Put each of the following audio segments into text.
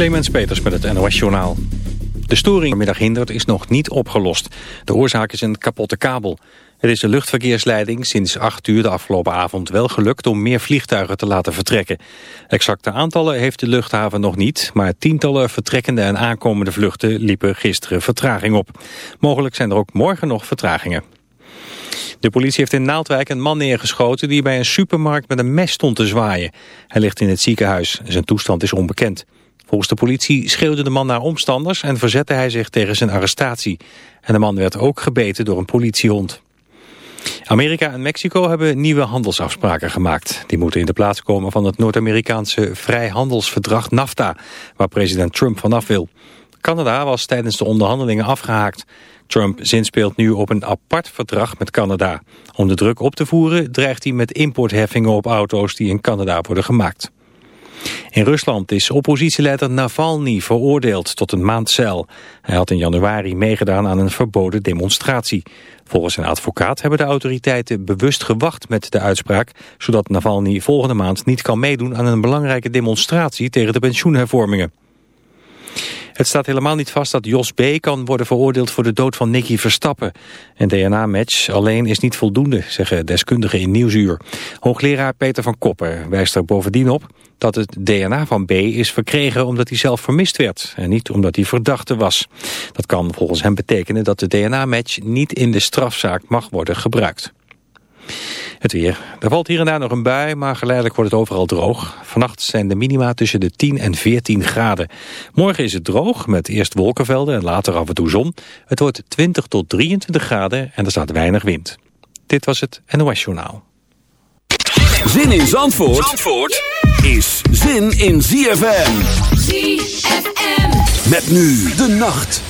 Clemens Peters met het NOS-journaal. De storing middag hindert is nog niet opgelost. De oorzaak is een kapotte kabel. Het is de luchtverkeersleiding sinds 8 uur de afgelopen avond wel gelukt om meer vliegtuigen te laten vertrekken. Exacte aantallen heeft de luchthaven nog niet, maar tientallen vertrekkende en aankomende vluchten liepen gisteren vertraging op. Mogelijk zijn er ook morgen nog vertragingen. De politie heeft in Naaldwijk een man neergeschoten die bij een supermarkt met een mes stond te zwaaien. Hij ligt in het ziekenhuis. Zijn toestand is onbekend. Volgens de politie schreeuwde de man naar omstanders en verzette hij zich tegen zijn arrestatie. En de man werd ook gebeten door een politiehond. Amerika en Mexico hebben nieuwe handelsafspraken gemaakt. Die moeten in de plaats komen van het Noord-Amerikaanse vrijhandelsverdrag NAFTA, waar president Trump vanaf wil. Canada was tijdens de onderhandelingen afgehaakt. Trump zinspeelt nu op een apart verdrag met Canada. Om de druk op te voeren dreigt hij met importheffingen op auto's die in Canada worden gemaakt. In Rusland is oppositieleider Navalny veroordeeld tot een maand cel. Hij had in januari meegedaan aan een verboden demonstratie. Volgens zijn advocaat hebben de autoriteiten bewust gewacht met de uitspraak... zodat Navalny volgende maand niet kan meedoen aan een belangrijke demonstratie tegen de pensioenhervormingen. Het staat helemaal niet vast dat Jos B. kan worden veroordeeld voor de dood van Nicky Verstappen. Een DNA-match alleen is niet voldoende, zeggen deskundigen in Nieuwsuur. Hoogleraar Peter van Koppen wijst er bovendien op dat het DNA van B. is verkregen omdat hij zelf vermist werd en niet omdat hij verdachte was. Dat kan volgens hem betekenen dat de DNA-match niet in de strafzaak mag worden gebruikt. Het weer. Er valt hier en daar nog een bui, maar geleidelijk wordt het overal droog. Vannacht zijn de minima tussen de 10 en 14 graden. Morgen is het droog, met eerst wolkenvelden en later af en toe zon. Het wordt 20 tot 23 graden en er staat weinig wind. Dit was het NOS Journaal. Zin in Zandvoort, Zandvoort is zin in ZFM. ZFM. Met nu de nacht.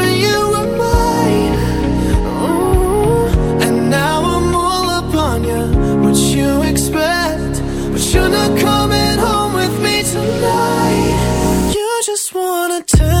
just wanna tell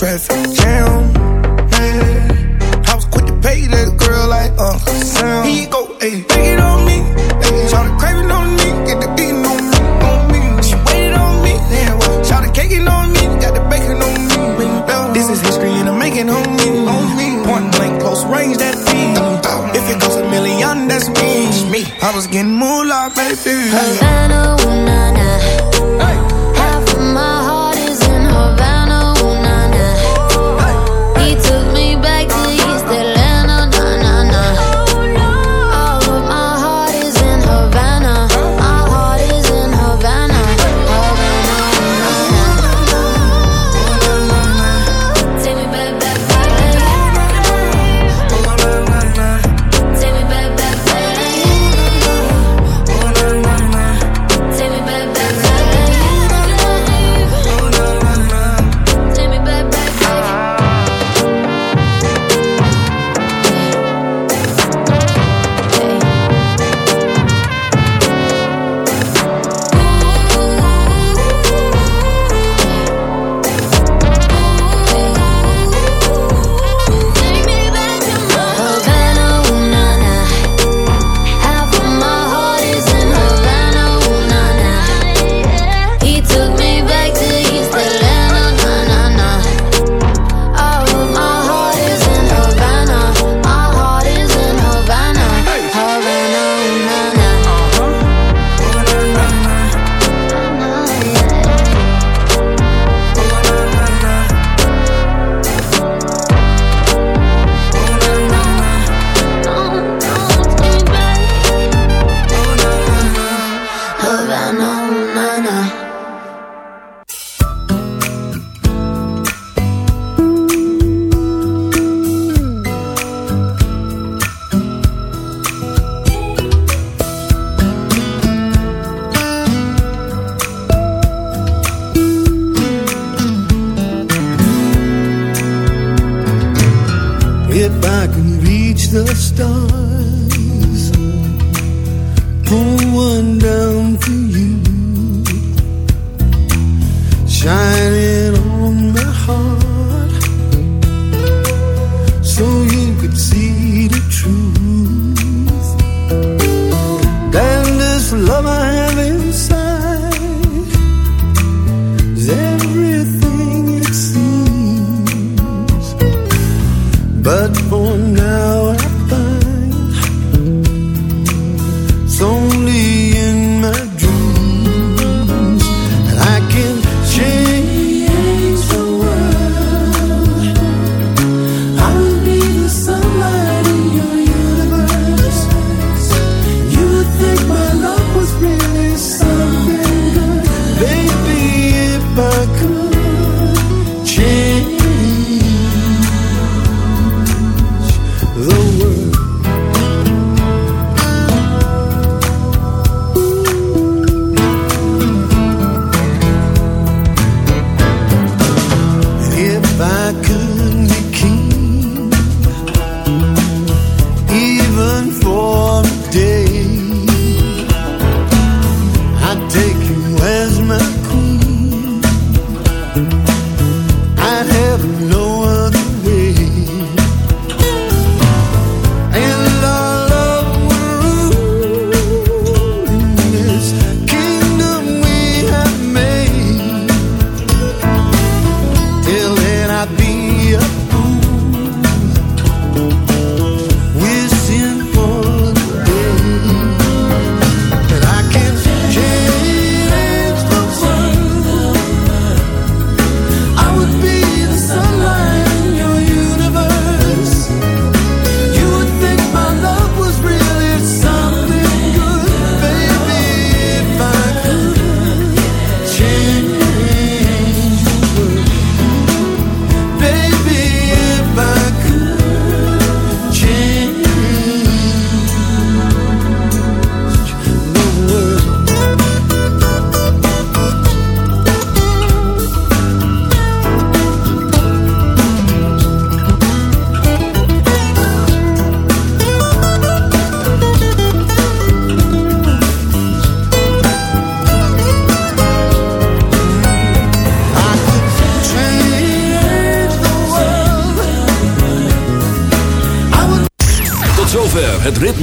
traffic jam. Man, I was quick to pay that girl like Uncle Sam. He go, hey, take it on me. Ayy, try to crave it on me, get the beating on me, on me. She waited on me, yeah, well, try to cake it on me, got the bacon on me. This is history and I'm making on me, on me. Point blank, close range, that beat. If it goes a million, that's me. me. I was getting like baby. Havana, ooh, nah, nah.